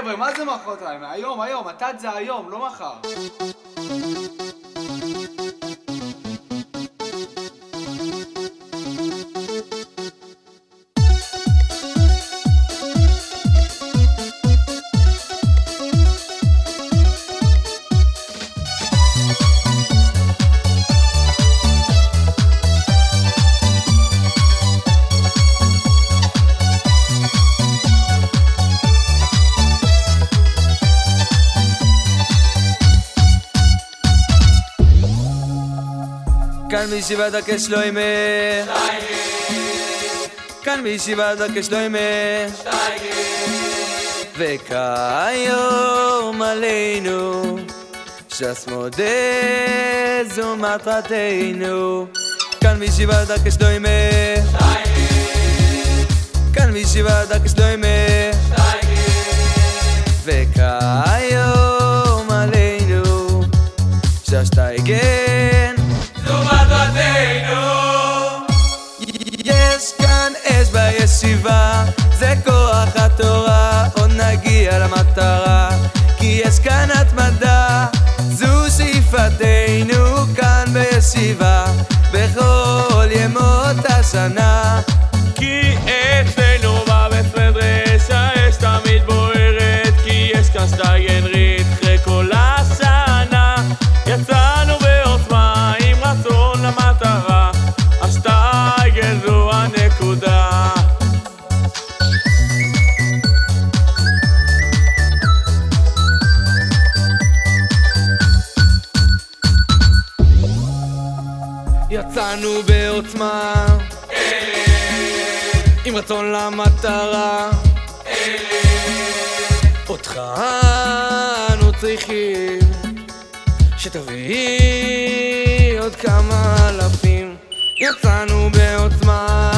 חבר'ה, מה זה מחרתיים? היום, היום, מתת זה היום, לא מחר. כאן בישיבת הקשלוימה כאן בישיבת הקשלוימה וכיום עלינו ש"ס מודה זו מטרתנו כאן בישיבת הקשלוימה כאן בישיבת הקשלוימה בישיבה זה כוח התורה עוד נגיע למטרה כי יש כאן התמדה. זו שאיפתנו כאן בישיבה בכל ימות השנה. כי אצלנו בבית מדרש האש תמיד בוערת כי יש כאן שטייגנרית אחרי יצאנו בעוצמה. עם רצון למטרה. אותך אנו צריכים. שתביא עוד כמה אלפים. יצאנו בעוצמה.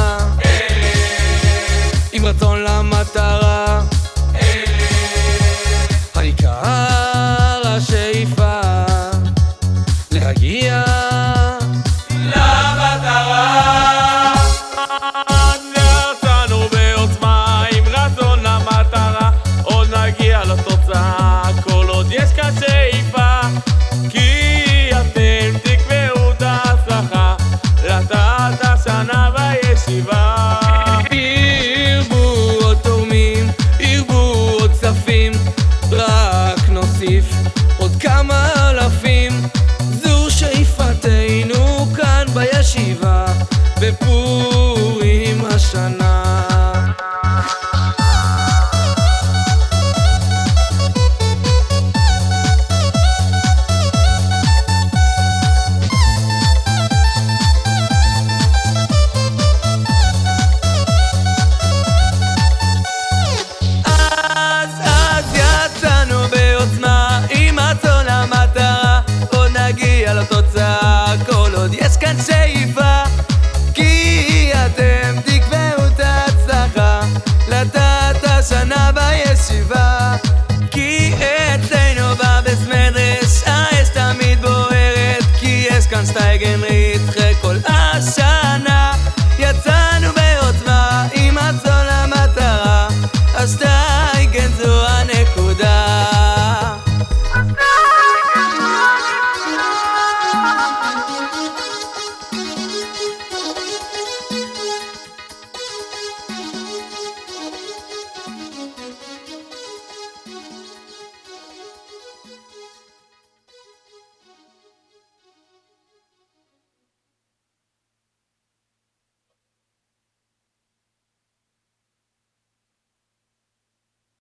עם רצון למטרה. העיקר השאיפה להגיע בפורים השנה. כאן שטייגן ריתחה כל השנה. יצאנו בעוצמה עם הזו למטרה אז די